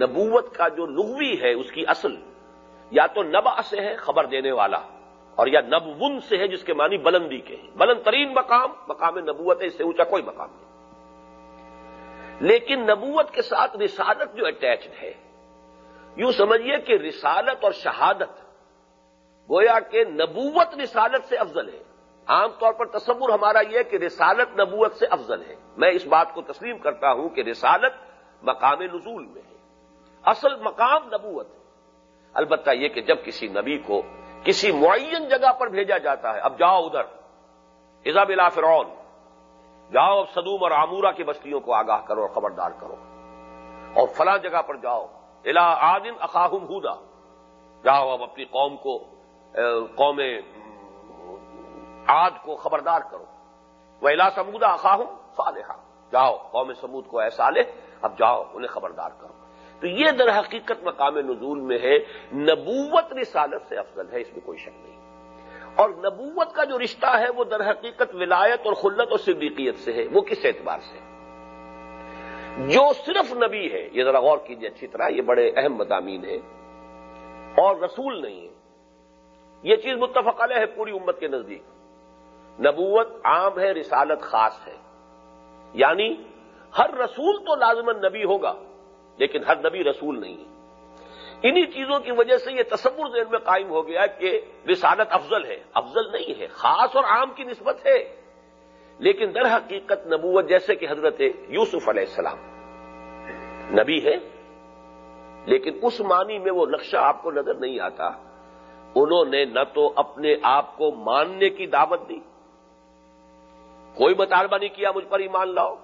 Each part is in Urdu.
نبوت کا جو لغوی ہے اس کی اصل، یا تو نبا سے ہے خبر دینے والا، اور یا نبون سے ہے جس کے معنی بلندی کے ہیں۔ بلند ترین مقام مقام نبوت ہے، اس سے اونچا کوئی مقام نہیں۔ لیکن نبوت کے ساتھ رسالت جو اٹیچڈ ہے، یوں سمجھیے کہ رسالت اور شہادت، گویا کہ نبوت رسالت سے افضل ہے۔ عام طور پر تصور ہمارا یہ کہ رسالت نبوت سے افضل ہے۔ میں اس بات کو تسلیم کرتا ہوں کہ رسالت مقام نزول میں ہے۔ اصل مقام نبوت ہے۔ البتہ یہ کہ جب کسی نبی کو کسی معین جگہ پر بھیجا جاتا ہے، اب جاؤ ادھر ایزاب الا فرعون، جاؤ اب صدوم اور آمورا کی بستیوں کو آگاہ کرو اور خبردار کرو۔ اور فلاں جگہ پر جاؤ الا آدن اخاہم ہودا۔ جاؤ اب اپنی قوم کو قوم آد کو خبردار کرو۔ وہ الا سمودا اخاہم صالحہ جاؤ، قوم سمود کو اے صالح، اب جاؤ، انہیں خبردار کرو۔ تو یہ در حقیقت مقام نزول میں ہے، نبوت رسالت سے افضل ہے، اس میں کوئی شک نہیں۔ اور نبوت کا جو رشتہ ہے، وہ در حقیقت ولایت اور خلت اور صدیقیت سے ہے، وہ کس اعتبار سے؟ جو صرف نبی ہے، یہ ذرا غور کیجیے اچھی طرح، یہ بڑے اہم مضامین ہیں۔ اور رسول نہیں ہے یہ چیز متفق علیہ ہے پوری امت کے نزدیک۔ نبوت عام ہے، رسالت خاص ہے۔ یعنی ہر رسول تو لازمن نبی ہوگا۔ لیکن ہر نبی رسول نہیں ہے۔ انہی چیزوں کی وجہ سے یہ تصور ذہن میں قائم ہو گیا کہ رسالت افضل ہے۔ افضل نہیں ہے، خاص اور عام کی نسبت ہے۔ لیکن در حقیقت نبوت جیسے کہ حضرت یوسف علیہ السلام نبی ہے لیکن اس معنی میں وہ نقشہ آپ کو نظر نہیں آتا۔ انہوں نے نہ تو اپنے آپ کو ماننے کی دعوت دی۔ کوئی مطالبہ نہیں کیا مجھ پر ایمان لاؤ۔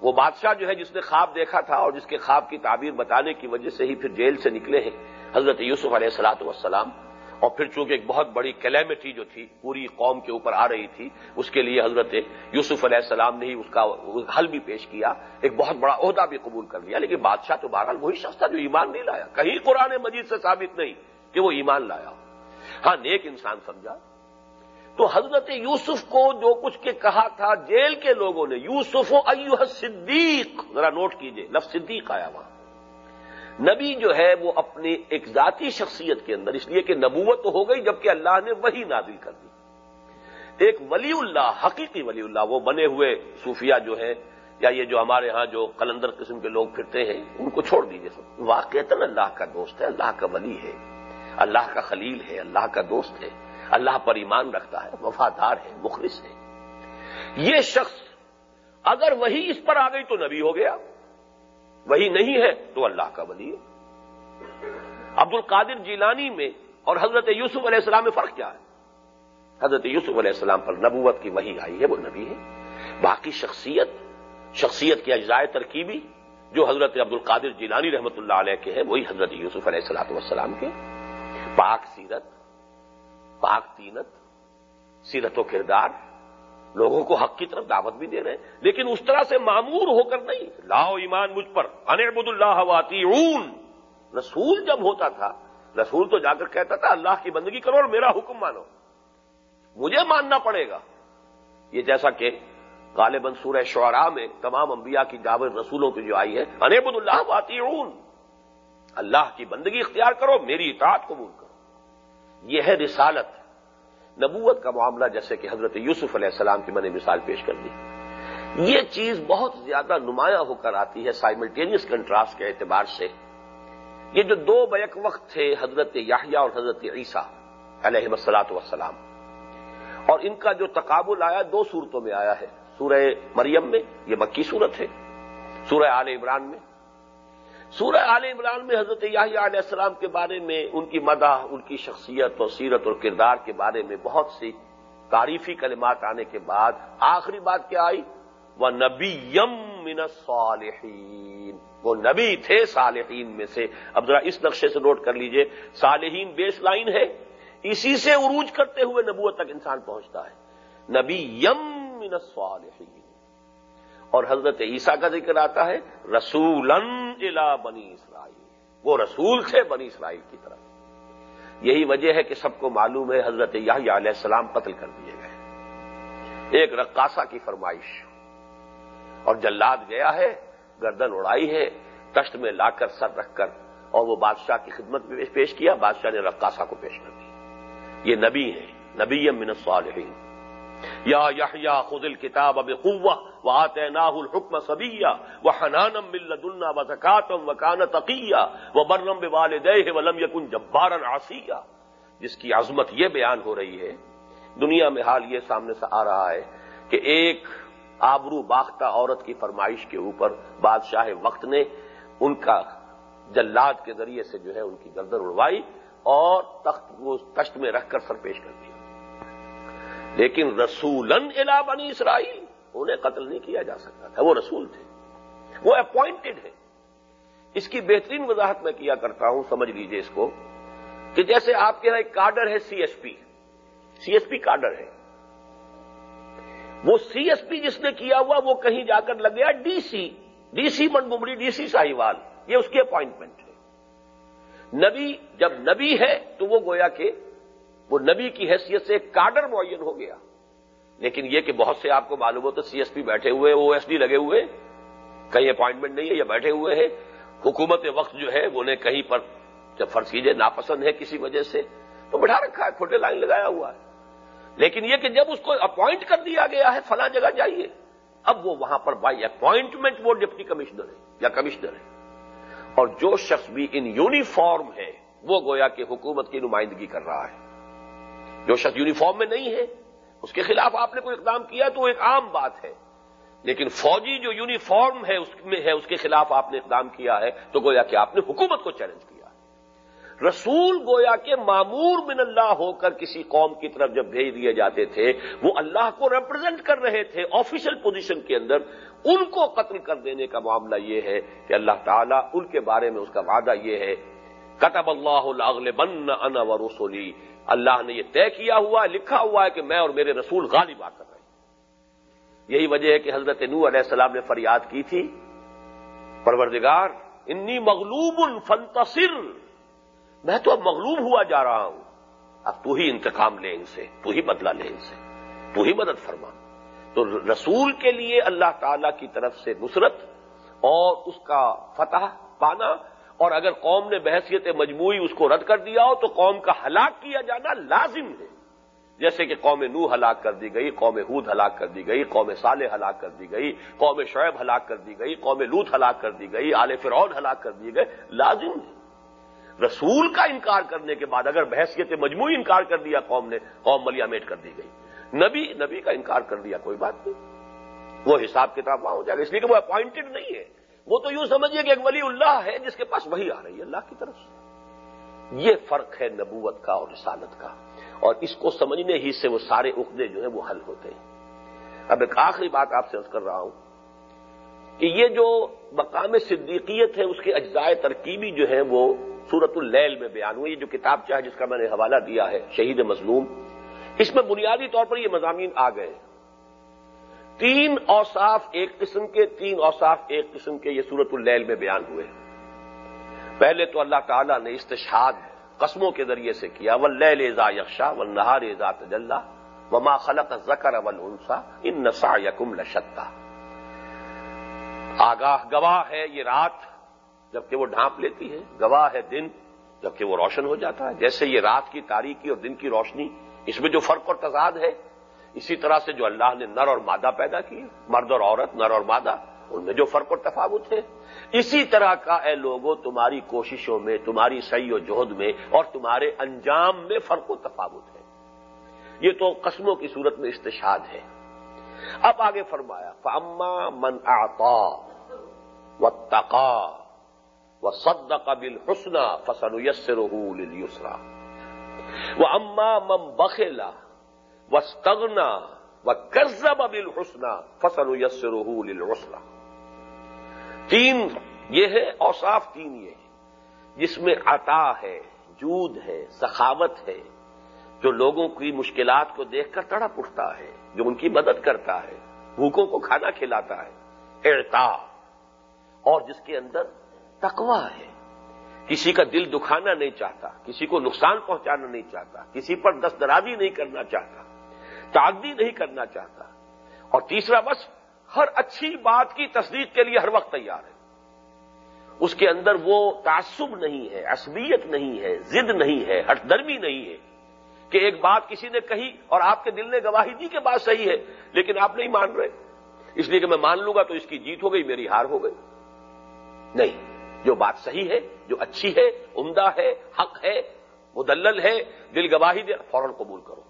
وہ بادشاہ جو ہے جس نے خواب دیکھا تھا اور جس کے خواب کی تعبیر بتانے کی وجہ سے ہی پھر جیل سے نکلے ہیں، حضرت یوسف علیہ السلاط والسلام۔ اور پھر چونکہ ایک بہت بڑی کلیمٹی جو تھی، پوری قوم کے اوپر آ رہی تھی، اس کے لیے حضرت یوسف علیہ السلام نے ہی اس کا حل بھی پیش کیا، ایک بہت بڑا عہدہ بھی قبول کر لیا۔ لیکن بادشاہ تو بہرحال وہی شخص تھا جو ایمان نہیں لایا۔ کہیں قرآن مجید سے ثابت نہیں کہ وہ ایمان لایا ہاں نیک انسان سمجھا۔ تو حضرت یوسف کو جو کچھ کے کہا تھا جیل کے لوگوں نے، یوسف و ایوہ صدیق ذرا نوٹ کیجیے، لفظ صدیق آیا وہاں۔ نبی جو ہے وہ اپنی ایک ذاتی شخصیت کے اندر، اس لیے کہ نبوت تو ہو گئی جبکہ اللہ نے وہی نازل کر دی۔ ایک ولی اللہ، حقیقی ولی اللہ، وہ بنے ہوئے صوفیہ جو ہے یا یہ جو ہمارے ہاں جو قلندر قسم کے لوگ پھرتے ہیں، ان کو چھوڑ دیجیے سب۔ اللہ کا دوست ہے، اللہ کا ولی ہے۔ اللہ کا خلیل ہے، اللہ کا دوست ہے۔ اللہ پر ایمان رکھتا ہے، وفادار ہے، مخلص ہے۔ یہ شخص اگر وہی اس پر آ گئی تو نبی ہو گیا۔ وہی نہیں ہے تو اللہ کا ولی۔ ہے عبد القادر جیلانی میں اور حضرت یوسف علیہ السلام میں فرق کیا ہے؟ حضرت یوسف علیہ السلام پر نبوت کی وہی آئی ہے، وہ نبی ہے۔ باقی شخصیت شخصیت کی اجزائے ترکیبی جو حضرت عبد القادر جیلانی رحمت اللہ علیہ کے ہیں، وہی حضرت یوسف علیہ السلاط والسلام کے۔ پاک سیرت پاک تینت سیرت و کردار، لوگوں کو حق کی طرف دعوت بھی دے رہے ہیں۔ لیکن اس طرح سے معمور ہو کر نہیں۔ لاؤ ایمان مجھ پر۔ انعبد اللہ واتی رسول جب ہوتا تھا، رسول تو جا کر کہتا تھا، اللہ کی بندگی کرو اور میرا حکم مانو۔ مجھے ماننا پڑے گا۔ یہ جیسا کہ غالباً سورہ شعراء میں تمام انبیاء کی دعوت رسولوں کی جو آئی ہے انعبد اللہ واتی اللہ کی بندگی اختیار کرو، میری اطاعت قبول۔ یہ ہے رسالت، نبوت کا معاملہ جیسے کہ حضرت یوسف علیہ السلام کی میں نے مثال پیش کر دی۔ یہ چیز بہت زیادہ نمایاں ہو کر آتی ہے سائملٹینیس کنٹراسٹ کے اعتبار سے۔ یہ جو دو بیک وقت تھے حضرت یاہیا اور حضرت عیسیٰ علیہ مسلاط وسلام اور ان کا جو تقابل آیا دو صورتوں میں آیا ہے۔ سورہ مریم میں یہ مکی صورت ہے، سورہ آل عمران میں سورہ عال عمران میں حضرت یاہی علیہ السلام کے بارے میں، ان کی مدح، ان کی شخصیت اور سیرت اور کردار کے بارے میں بہت سی تعریفی کلمات آنے کے بعد آخری بات کیا آئی؟ وہ نبی یم من صالحین وہ نبی تھے صالحین میں سے۔ اب ذرا اس نقشے سے نوٹ کر لیجیے۔ صالحین بیس لائن ہے۔ اسی سے عروج کرتے ہوئے نبوت تک انسان پہنچتا ہے۔ نبی یم من صالحین اور حضرت عیسیٰ کا ذکر آتا ہے، رسولن الا بنی اسرائیل۔ وہ رسول تھے بنی اسرائیل کی طرف۔ یہی وجہ ہے کہ سب کو معلوم ہے، حضرت یاہی علیہ السلام قتل کر دیے گئے۔ ایک رقاصہ کی فرمائش۔ اور جلاد گیا ہے، گردن اڑائی ہے، تشت میں لا کر سر رکھ کر اور وہ بادشاہ کی خدمت میں پیش کیا، بادشاہ نے رقاصہ کو پیش کر دی یہ نبی ہیں، نبی من الصالحین۔ یا یحیا خود الکتاب اب قوہ و آتے ناہ الحکم سبیا و حنانم ملدنا و زکاتم و کان تقیہ و برنم والدہ ولم یکن جبارا عصیہ۔ جس کی عظمت یہ بیان ہو رہی ہے، دنیا میں حال یہ سامنے سے آ رہا ہے کہ ایک آبرو باختہ عورت کی فرمائش کے اوپر بادشاہ وقت نے ان کا جلاد کے ذریعے سے جو ہے ان کی گردن اڑوائی اور تخت کو تشت میں رکھ کر سر پیش کر دیا لیکن رسولن الا بنی اسرائیل، انہیں قتل نہیں کیا جا سکتا تھا، وہ رسول تھے، وہ اپوائنٹڈ ہے اس کی بہترین وضاحت میں کیا کرتا ہوں، سمجھ لیجیے اس کو، کہ جیسے آپ کے یہاں ایک کارڈر ہے C S P, C S P کارڈر ہے۔ وہ سی ایس پی جس نے کیا ہوا، وہ کہیں جا کر لگ گیا D C D C Montgomery D C Sahiwal, یہ اس کی اپوائنٹمنٹ ہے۔ نبی، جب نبی ہے تو وہ گویا کہ وہ نبی کی حیثیت سے ایک کارڈر معین ہو گیا۔ لیکن یہ کہ بہت سے آپ کو معلوم ہو تو سی ایس پی بیٹھے ہوئے، او ایس ڈی لگے ہوئے، کہیں اپوائنٹمنٹ نہیں ہے یا بیٹھے ہوئے ہیں۔ حکومت وقت جو ہے وہ کہیں پر جب فرض کیجیے ناپسند ہے کسی وجہ سے تو بٹھا رکھا ہے، کھوٹے لائن لگایا ہوا ہے۔ لیکن یہ کہ جب اس کو اپوائنٹ کر دیا گیا ہے، فلاں جگہ جائیے۔ اب وہ وہاں پر بائی اپوائنٹمنٹ وہ ڈپٹی کمشنر ہے یا کمشنر ہے۔ اور جو شخص بھی ان یونیفارم ہے، وہ گویا کہ حکومت کی نمائندگی کر رہا ہے۔ جو شخص یونیفارم میں نہیں ہے، اس کے خلاف آپ نے کوئی اقدام کیا تو وہ ایک عام بات ہے۔ لیکن فوجی جو یونیفارم ہے، اس میں ہے، اس کے خلاف آپ نے اقدام کیا ہے تو گویا کہ آپ نے حکومت کو چیلنج کیا رسول گویا کے معمور من اللہ ہو کر کسی قوم کی طرف جب بھیج دیے جاتے تھے، وہ اللہ کو ریپرزینٹ کر رہے تھے آفیشل پوزیشن کے اندر۔ ان کو قتل کر دینے کا معاملہ یہ ہے کہ اللہ تعالیٰ ان کے بارے میں اس کا وعدہ یہ ہے۔ کتب اللہ بن ان و رسولی اللہ نے یہ طے کیا ہوا ہے لکھا ہوا ہے کہ میں اور میرے رسول غالب آ کر رہے یہی وجہ ہے کہ حضرت نو علیہ السلام نے فریاد کی تھی، پروردگار، انی مغلوب فنتصر میں تو اب مغلوب ہوا جا رہا ہوں۔ اب تو ہی انتقام لے ان سے، تو ہی بدلہ لے ان سے، تو ہی مدد فرما۔ تو رسول کے لیے اللہ تعالی کی طرف سے نصرت اور اس کا فتح پانا اور اگر قوم نے بحثیت مجموعی اس کو رد کر دیا ہو تو قوم کا ہلاک کیا جانا لازم ہے۔ جیسے کہ قوم نو ہلاک کر دی گئی، قوم ہود ہلاک کر دی گئی، قوم صالح ہلاک کر دی گئی، قوم شعیب ہلاک کر دی گئی، قوم لوت ہلاک کر دی گئی، آل فرعون ہلاک کر دیے گئے لازم ہے۔ رسول کا انکار کرنے کے بعد اگر بحثیت مجموعی انکار کر دیا قوم نے، قوم ملیا میٹ کر دی گئی۔ نبی نبی کا انکار کر دیا، کوئی بات نہیں۔ وہ حساب کتاب وہاں ہو جائے گا، اس لیے کہ وہ اپوائنٹڈ نہیں ہے۔ وہ تو یوں سمجھیے کہ ایک ولی اللہ ہے جس کے پاس وہی آ رہی ہے اللہ کی طرف سے۔ یہ فرق ہے نبوت کا اور رسالت کا۔ اور اس کو سمجھنے ہی سے وہ سارے عقدے جو ہیں وہ حل ہوتے ہیں۔ اب ایک آخری بات آپ سے کر رہا ہوں کہ یہ جو مقام صدیقیت ہے، اس کے اجزائے ترکیبی جو ہیں وہ سورت اللیل میں بیان ہوئی یہ جو کتاب چاہے جس کا میں نے حوالہ دیا ہے، شہید مظلوم، اس میں بنیادی طور پر یہ مضامین آ گئے۔ تین اوصاف ایک قسم کے، تین اوصاف ایک قسم کے یہ سورت اللیل میں بیان ہوئے پہلے تو اللہ تعالیٰ نے استشاد قسموں کے ذریعے سے کیا و لیل ایزا یکشا و نہار ایزا تجلّہ وما خلق زکر اول انسا ان نسا یکم لشتا۔ آگاہ گواہ ہے یہ رات جبکہ وہ ڈھانپ لیتی ہے، گواہ ہے دن جبکہ وہ روشن ہو جاتا ہے۔ جیسے یہ رات کی تاریخی اور دن کی روشنی، اس میں جو فرق اور تضاد ہے اسی طرح سے جو اللہ نے نر اور مادہ پیدا کی مرد اور عورت، نر اور مادہ، ان میں جو فرق اور تفاوت ہے۔ اسی طرح کا اے لوگوں تمہاری کوششوں میں، تمہاری صحیح و جہد میں اور تمہارے انجام میں فرق و تفاوت ہے۔ یہ تو قسموں کی صورت میں استشاد ہے۔ اب آگے فرمایا فاما من آتا و تقا وہ سد قبل حسنا فصل یسر وہ اما مم بخلا و و کرزب ابل حسنا فصل یسر یسرا تین یہ ہے اوصاف تین یہ ہے جس میں عطا ہے، جود ہے، سخاوت ہے، جو لوگوں کی مشکلات کو دیکھ کر تڑپ اٹھتا ہے، جو ان کی مدد کرتا ہے، بھوکوں کو کھانا کھلاتا ہے۔ اعتا اور جس کے اندر تقوا ہے۔ کسی کا دل دکھانا نہیں چاہتا، کسی کو نقصان پہنچانا نہیں چاہتا، کسی پر دسترازی نہیں کرنا چاہتا۔ تعدی نہیں کرنا چاہتا۔ اور تیسرا بس ہر اچھی بات کی تصدیق کے لیے ہر وقت تیار ہے۔ اس کے اندر وہ تعصب نہیں ہے، عصبیت نہیں ہے، ضد نہیں ہے ہٹ درمی نہیں ہے کہ ایک بات کسی نے کہی اور آپ کے دل نے گواہی دی کہ بات صحیح ہے، لیکن آپ نہیں مان رہے۔ اس لیے کہ میں مان لوں گا تو اس کی جیت ہو گئی، میری ہار ہو گئی۔ نہیں، جو بات صحیح ہے، جو اچھی ہے، عمدہ ہے، حق ہے، مدلل ہے، دل گواہی دے، فوراً قبول کرو۔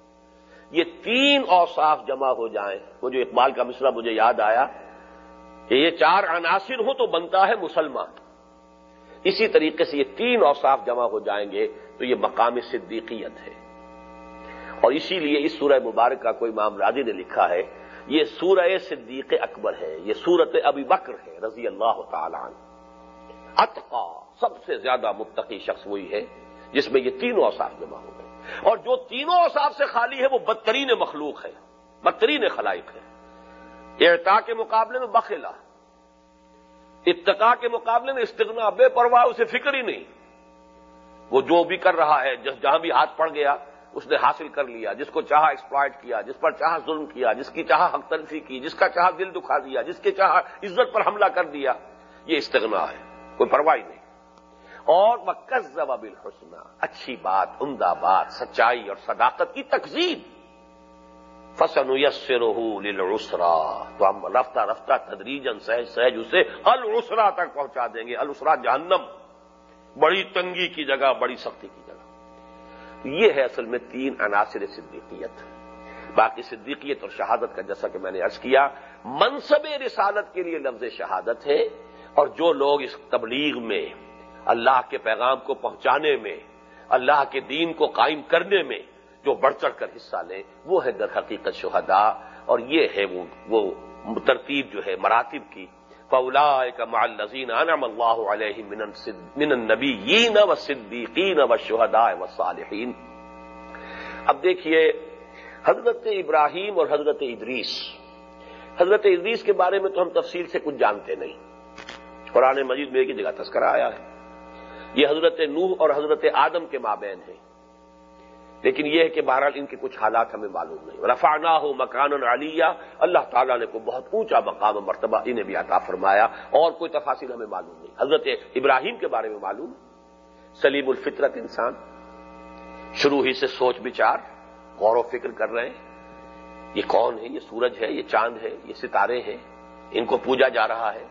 یہ تین اوصاف جمع ہو جائیں۔ وہ جو اقبال کا مصرا مجھے یاد آیا کہ یہ چار عناصر ہو تو بنتا ہے مسلمان۔ اسی طریقے سے یہ تین اوصاف جمع ہو جائیں گے تو یہ مقام صدیقیت ہے۔ اور اسی لیے اس سورہ مبارک کا کوئی امام راضی نے لکھا ہے، یہ سورہ صدیق اکبر ہے، یہ سورت ابی بکر ہے رضی اللہ تعالی اتقا، سب سے زیادہ متقی شخص وہی ہے جس میں یہ تینوں اوصاف جمع ہو گئے۔ اور جو تینوں اوصاف سے خالی ہے، وہ بدترین مخلوق ہے، بدترین خلائق ہے ارتا کے مقابلے میں بخلا اتقا کے مقابلے میں استغنا، بے پرواہ، اسے فکر ہی نہیں۔ وہ جو بھی کر رہا ہے جہاں بھی ہاتھ پڑ گیا، اس نے حاصل کر لیا، جس کو چاہا ایکسپلائٹ کیا، جس پر چاہا ظلم کیا، جس کی چاہا حق تلفی کی، جس کا چاہا دل دکھا دیا، جس کے چاہا عزت پر حملہ کر دیا، یہ استغنا ہے، کوئی پرواہ نہیں۔ اور مکز بل اچھی بات، عمدہ بات، سچائی اور صداقت کی تقزیب فسن للعسرا تو ہم رفتہ رفتہ تدریجن سہج سہج اسے العسرا تک پہنچا دیں گے السرا جہنم۔ بڑی تنگی کی جگہ، بڑی سختی کی جگہ۔ یہ ہے اصل میں تین عناصر صدیقیت۔ باقی صدیقیت اور شہادت کا جیسا کہ میں نے عرض کیا، منصب رسالت کے لیے لفظ شہادت ہے، اور جو لوگ اس تبلیغ میں اللہ کے پیغام کو پہنچانے میں، اللہ کے دین کو قائم کرنے میں جو بڑھ چڑھ کر حصہ لیں، وہ ہے در حقیقت شہدا اور یہ ہے وہ وہ ترتیب جو ہے مراتب کی۔ فولا نذین انم اللہ علیہ من النبیین و صدیقین و شہدا و صالحین اب دیکھیے، حضرت ابراہیم اور حضرت ادریس۔ حضرت ادریس کے بارے میں تو ہم تفصیل سے کچھ جانتے نہیں۔ قرآن مجید میں ایک ہی جگہ تذکرہ آیا ہے۔ یہ حضرت نوح اور حضرت آدم کے مابین ہیں۔ لیکن یہ ہے کہ بہرحال ان کے کچھ حالات ہمیں معلوم نہیں۔ رفانہ ہو مکان علیہ اللہ تعالیٰ نے کو بہت اونچا مقام و مرتبہ انہیں بھی عطا فرمایا۔ اور کوئی تفاصل ہمیں معلوم نہیں۔ حضرت ابراہیم کے بارے میں معلوم۔ سلیم الفطرت انسان۔ شروع ہی سے سوچ بچار، غور و فکر کر رہے ہیں۔ یہ کون ہے؟ یہ سورج ہے، یہ چاند ہے، یہ ستارے ہیں۔ ان کو پوجا جا رہا ہے۔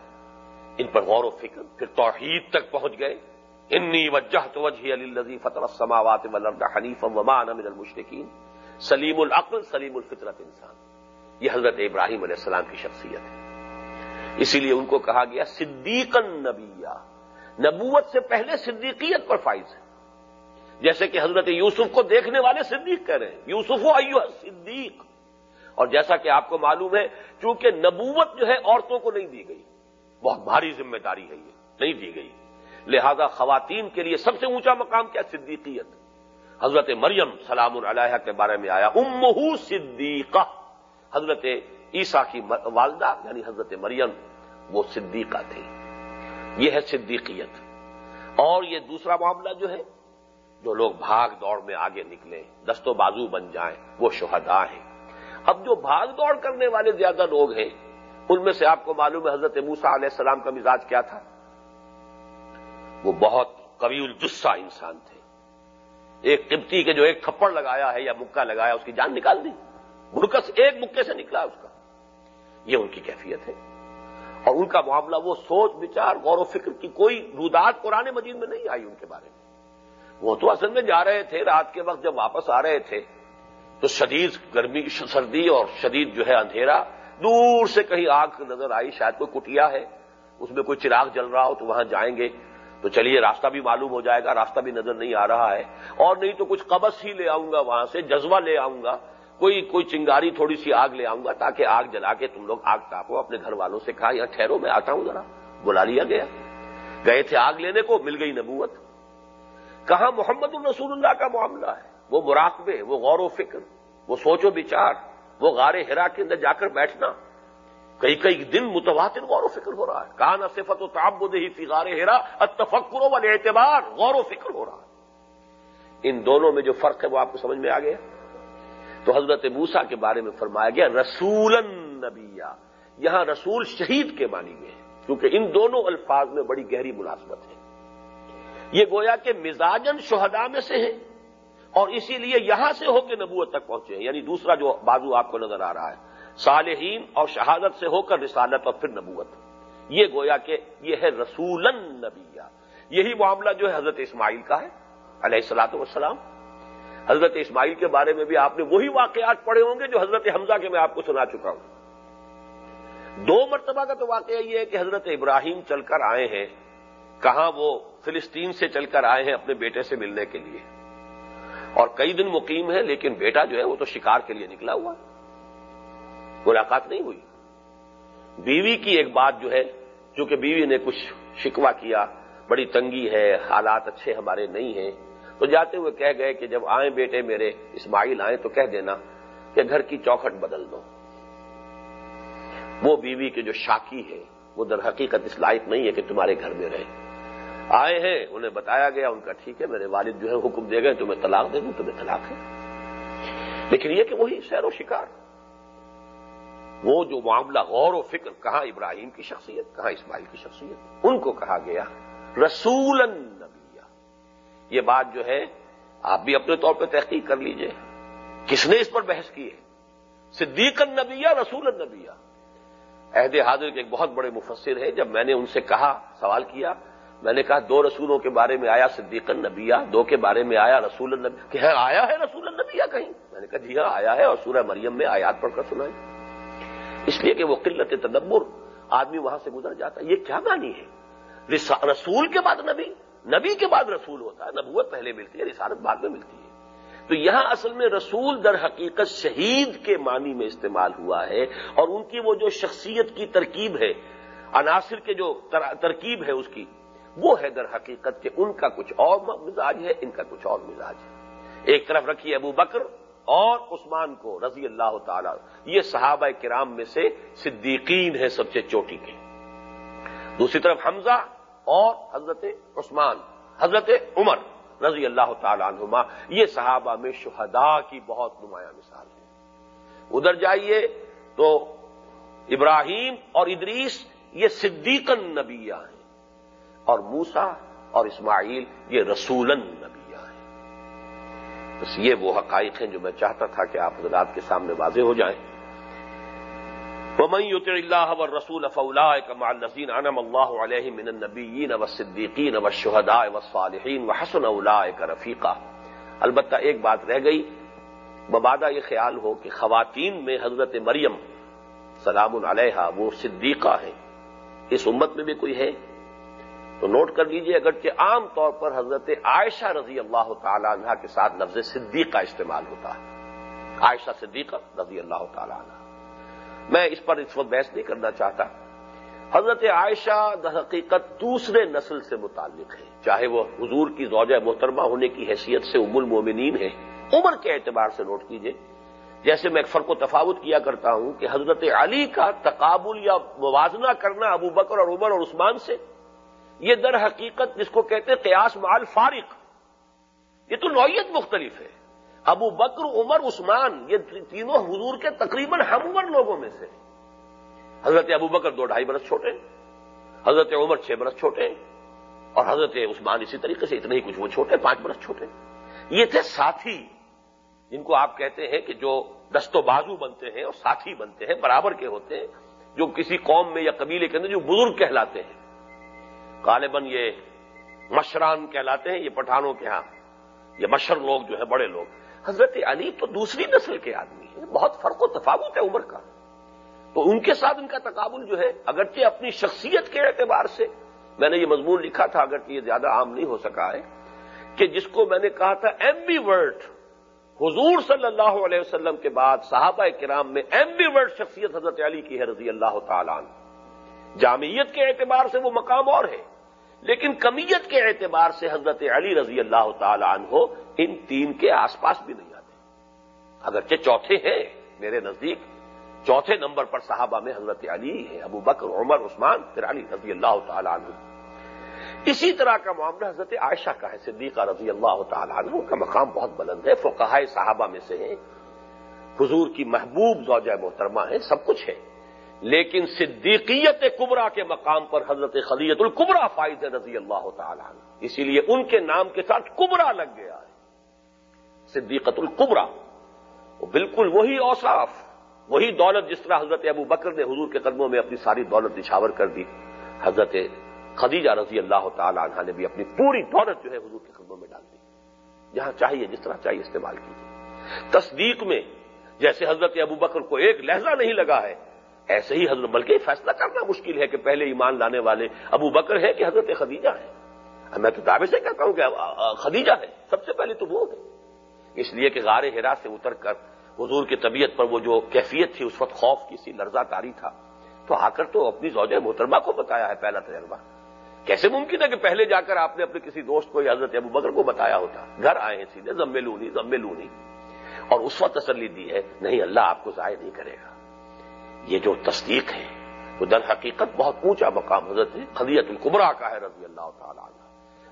ان پر غور و فکر، پھر توحید تک پہنچ گئے۔ انی وجہ تو وجہ علی لذیف السماوات والارض حنیف وما انا من المشرکین۔ سلیم العقل، سلیم الفطرت انسان۔ یہ حضرت ابراہیم علیہ السلام کی شخصیت ہے۔ اسی لیے ان کو کہا گیا صدیق النبیہ نبوت سے پہلے صدیقیت پر فائز ہے۔ جیسے کہ حضرت یوسف کو دیکھنے والے صدیق کہہ رہے ہیں۔ یوسف و ایوہ صدیق اور جیسا کہ آپ کو معلوم ہے، چونکہ نبوت جو ہے، عورتوں کو نہیں دی گئی۔ بہت بھاری ذمہ داری ہے یہ، نہیں دی گئی۔ لہذا خواتین کے لیے سب سے اونچا مقام کیا؟ صدیقیت. حضرت مریم سلام علیہ کے بارے میں آیا ام صدیقہ. حضرت عیسیٰ کی والدہ یعنی حضرت مریم، وہ صدیقہ تھی یہ ہے صدیقیت. اور یہ دوسرا معاملہ جو ہے، جو لوگ بھاگ دوڑ میں آگے نکلیں، دست و بازو بن جائیں، وہ شہداء ہیں. اب جو بھاگ دوڑ کرنے والے زیادہ لوگ ہیں، ان میں سے آپ کو معلوم ہے حضرت موسا علیہ السلام کا مزاج کیا تھا؟ وہ بہت قوی الجسا انسان تھے۔ ایک قبطی کے جو ایک تھپڑ لگایا ہے یا مکہ لگایا، اس کی جان نکال دی۔ برکس ایک مکے سے نکلا اس کا۔ یہ ان کی کیفیت ہے۔ اور ان کا معاملہ وہ سوچ، بچار، غور و فکر کی کوئی رودات قرآن مجید میں نہیں آئی ان کے بارے میں۔ وہ تو اصل میں جا رہے تھے رات کے وقت جب واپس آ رہے تھے۔ تو شدید گرمی، سردی اور شدید جو ہے اندھیرا، دور سے کہیں آگ نظر آئی، شاید کوئی کٹیا ہے، اس میں کوئی چراغ جل رہا ہو تو وہاں جائیں گے۔ تو چلیے، راستہ بھی معلوم ہو جائے گا، راستہ بھی نظر نہیں آ رہا ہے۔ اور نہیں تو کچھ قبض ہی لے آؤں گا وہاں سے، جذبہ لے آؤں گا۔ کوئی کوئی چنگاری، تھوڑی سی آگ لے آؤں گا تاکہ آگ جلا کے تم لوگ آگ تاپو، اپنے گھر والوں سے کہا، یہاں ٹھہرو، میں آتا ہوں ذرا۔ بلا لیا گیا۔ گئے تھے آگ لینے کو، مل گئی نبوت۔ کہاں محمد الرسول اللہ کا معاملہ ہے؟ وہ مراقبے، وہ غور و فکر، وہ سوچ و بچار، وہ غار ہرا کے اندر جا کر بیٹھنا۔ کئی کئی دن متواتر غور و فکر ہو رہا ہے۔ کہاں صفت و تعبد ہی فغار ہیرا اتفکر و اعتبار غور و فکر ہو رہا ہے۔ ان دونوں میں جو فرق ہے وہ آپ کو سمجھ میں آ گیا؟ تو حضرت موسا کے بارے میں فرمایا گیا رسول نبیا۔ یہاں رسول شہید کے معنی میں ہے کیونکہ ان دونوں الفاظ میں بڑی گہری مناسبت ہے۔ یہ گویا کہ مزاجن شہدا میں سے ہے اور اسی لیے یہاں سے ہو کے نبوت تک پہنچے ہیں۔ یعنی دوسرا جو بازو آپ کو نظر آ رہا ہے صالحین اور شہادت سے ہو کر رسالت اور پھر نبوت۔ یہ گویا کہ یہ ہے رسولن نبیہ یہی معاملہ جو ہے حضرت اسماعیل کا ہے، علیہ السلاط والسلام۔ حضرت اسماعیل کے بارے میں بھی آپ نے وہی واقعات پڑھے ہوں گے جو حضرت حمزہ کے میں آپ کو سنا چکا ہوں۔ دو مرتبہ کا تو واقعہ یہ ہے کہ حضرت ابراہیم چل کر آئے ہیں۔ کہاں وہ فلسطین سے چل کر آئے ہیں اپنے بیٹے سے ملنے کے لیے۔ اور کئی دن مقیم ہے لیکن بیٹا جو ہے وہ تو شکار کے لیے نکلا ہوا ملاقات نہیں ہوئی۔ بیوی کی ایک بات جو ہے، چونکہ بیوی نے کچھ شکوا کیا، بڑی تنگی ہے، حالات اچھے ہمارے نہیں ہیں، تو جاتے ہوئے کہہ گئے کہ جب آئیں بیٹے میرے، اسماعیل آئیں تو کہہ دینا کہ گھر کی چوکھٹ بدل دو۔ وہ بیوی کے جو شاکی ہے، وہ در حقیقت اس لائق نہیں ہے کہ تمہارے گھر میں رہے۔ آئے ہیں، انہیں بتایا گیا، ان کا ٹھیک ہے، میرے والد جو ہے حکم دے گئے، تمہیں طلاق دے دوں، تمہیں طلاق ہے۔ لیکن یہ کہ وہی سیر و شکار۔ وہ جو معاملہ غور و فکر، کہاں ابراہیم کی شخصیت، کہاں اسماعیل کی شخصیت، ان کو کہا گیا رسول نبیا۔ یہ بات جو ہے، آپ بھی اپنے طور پہ تحقیق کر لیجیے۔ کس نے اس پر بحث کی ہے؟ صدیق النبیہ رسول النبیہ عہد حاضر کے ایک بہت بڑے مفسر ہیں، جب میں نے ان سے کہا، سوال کیا، میں نے کہا، دو رسولوں کے بارے میں آیا صدیق النبیہ دو کے بارے میں آیا رسول النبی کہ ہاں، آیا ہے رسول النبیہ کہیں؟ میں نے کہا جی ہاں آیا ہے اور سورہ مریم میں آیات پڑھ کر سنائے اس لیے کہ وہ قلت تدبر، آدمی وہاں سے گزر جاتا ہے۔ یہ کیا معنی ہے؟ رسول کے بعد نبی نبی کے بعد رسول ہوتا ہے، نبوت پہلے ملتی ہے، رسالت بعد میں ملتی ہے۔ تو یہاں اصل میں رسول در حقیقت شہید کے معنی میں استعمال ہوا ہے اور ان کی وہ جو شخصیت کی ترکیب ہے، عناصر کے جو ترکیب ہے اس کی، وہ ہے در حقیقت کہ ان کا کچھ اور مزاج ہے، ان کا کچھ اور مزاج ہے۔ ایک طرف رکھیے ابو بکر اور عثمان کو رضی اللہ تعالی یہ صحابہ کرام میں سے صدیقین ہے سب سے چوٹی کے۔ دوسری طرف حمزہ اور حضرت عثمان، حضرت عمر رضی اللہ تعالی عنہما، یہ صحابہ میں شہداء کی بہت نمایاں مثال ہے ادھر جائیے تو ابراہیم اور ادریس، یہ صدیقن نبیہ ہیں۔ اور موسا اور اسماعیل، یہ رسولن نبیہ ہیں بس یہ وہ حقائق ہیں جو میں چاہتا تھا کہ آپ حضرات کے سامنے واضح ہو جائیں۔ ومن يطع الله والرسول فاولئك مع الذين انعم الله عليهم من النبيين والصديقين والشهداء والصالحين وحسن اولئك رفيقا۔ البتہ ایک بات رہ گئی، مبادہ یہ خیال ہو کہ خواتین میں حضرت مریم سلام علیہا وہ صدیقہ ہیں۔ اس امت میں بھی کوئی ہے؟ تو نوٹ کر لیجیے اگرچہ عام طور پر حضرت عائشہ رضی اللہ تعالی عنہ کے ساتھ لفظ صدیقہ استعمال ہوتا ہے۔ عائشہ صدیقہ رضی اللہ تعالی عنہ۔ میں اس پر اس وقت بحث نہیں کرنا چاہتا۔ حضرت عائشہ در حقیقت دوسرے نسل سے متعلق ہے۔ چاہے وہ حضور کی زوجہ محترمہ ہونے کی حیثیت سے ام المومنین ہے عمر کے اعتبار سے نوٹ کیجیے۔ جیسے میں ایک فرق و تفاوت کیا کرتا ہوں کہ حضرت علی کا تقابل یا موازنہ کرنا ابو بکر اور عمر اور عثمان سے یہ در حقیقت جس کو کہتے ہیں قیاس مال فارق یہ تو نوعیت مختلف ہے۔ ابو بکر، عمر، عثمان، یہ تینوں حضور کے تقریباً ہم عمر لوگوں میں سے۔ حضرت ابو بکر دو ڈھائی برس چھوٹے، حضرت عمر چھ برس چھوٹے، اور حضرت عثمان اسی طریقے سے اتنے ہی کچھ، وہ چھوٹے، پانچ برس چھوٹے۔ یہ تھے ساتھی، جن کو آپ کہتے ہیں کہ جو دست و بازو بنتے ہیں اور ساتھی بنتے ہیں، برابر کے ہوتے ہیں، جو کسی قوم میں یا قبیلے کے اندر جو بزرگ کہلاتے ہیں۔ غالباً یہ مشران کہلاتے ہیں، یہ پٹھانوں کے ہاں۔ یہ مشر لوگ جو ہے بڑے لوگ۔ حضرت علی تو دوسری نسل کے آدمی ہیں۔ بہت فرق و تفاوت ہے عمر کا۔ تو ان کے ساتھ ان کا تقابل جو ہے، اگرچہ اپنی شخصیت کے اعتبار سے میں نے یہ مضمون لکھا تھا، اگرچہ یہ زیادہ عام نہیں ہو سکا ہے، کہ جس کو میں نے کہا تھا ایم بی ورڈ حضور صلی اللہ علیہ وسلم کے بعد صحابہ کرام میں ایم بی ورڈ شخصیت حضرت علی کی ہے، رضی اللہ تعالیٰ عنہ۔ جامعیت کے اعتبار سے وہ مقام اور ہے۔ لیکن کمیت کے اعتبار سے حضرت علی رضی اللہ تعالی عنہ ان تین کے آس پاس بھی نہیں آتے۔ اگرچہ چوتھے ہیں میرے نزدیک، چوتھے نمبر پر صحابہ میں حضرت علی ہے ابو بکر، عمر، عثمان، پھر علی رضی اللہ تعالی عنہ۔ اسی طرح کا معاملہ حضرت عائشہ کا ہے، صدیقہ رضی اللہ تعالی عنہ کا مقام بہت بلند ہے، فقہائے صحابہ میں سے ہیں۔ حضور کی محبوب زوجہ محترمہ ہے سب کچھ ہے۔ لیکن صدیقیت کبرا کے مقام پر حضرت خلیت القبرا فائز رضی اللہ تعالی اسی لیے ان کے نام کے ساتھ کبرا لگ گیا ہے۔ صدیقت القبرا بالکل وہی اوصاف، وہی دولت جس طرح حضرت ابو بکر نے حضور کے قدموں میں اپنی ساری دولت نشاور کر دی۔ حضرت خدیجہ رضی اللہ تعالی عنہ نے بھی اپنی پوری دولت جو ہے حضور کے قدموں میں ڈال دی۔ جہاں چاہیے، جس طرح چاہیے استعمال کیجیے۔ تصدیق میں جیسے حضرت ابو بکر کو ایک لہجہ نہیں لگا ہے ایسے ہی حضرت بلکہ فیصلہ کرنا مشکل ہے کہ پہلے ایمان لانے والے ابو بکر ہے کہ حضرت خدیجہ ہے میں تو دعوے سے کہتا ہوں کہ خدیجہ ہے سب سے پہلے تو وہ ہے اس لیے کہ غار ہرا سے اتر کر حضور کی طبیعت پر وہ جو کیفیت تھی، اس وقت خوف کی سی لرزہ تاری تھا۔ تو آ کر تو اپنی زوجہ محترمہ کو بتایا ہے پہلا تجربہ۔ کیسے ممکن ہے کہ پہلے جا کر آپ نے اپنے کسی دوست کو یا حضرت ابو بکر کو بتایا ہوتا؟ گھر آئے ہیں سیدھے زمے لونی زمے لونی۔ اور اس وقت تسلی دی ہے، نہیں، اللہ آپ کو ضائع نہیں کرے گا۔ یہ جو تصدیق ہے، وہ در حقیقت بہت اونچا مقام حضرت خدیت القبرا کا ہے رضی اللہ تعالی عنہ۔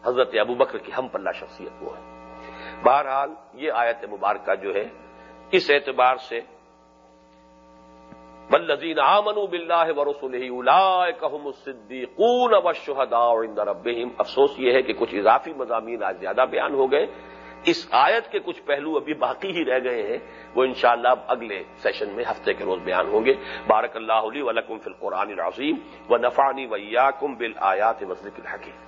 حضرت ابو بکر کی ہم پلہ شخصیت وہ ہے۔ بہرحال یہ آیت مبارکہ جو ہے، اس اعتبار سے بلزین آمن بلّہ و رسول صدیقون و شہدا ربہم۔ افسوس یہ ہے کہ کچھ اضافی مضامین آج زیادہ بیان ہو گئے۔ اس آیت کے کچھ پہلو ابھی باقی ہی رہ گئے ہیں، وہ انشاءاللہ اب اگلے سیشن میں ہفتے کے روز بیان ہوں گے۔ بارک اللہ علی ولکم فی القرآن العظیم و نفانی ویاکم بل آیات وزرک الحکیم۔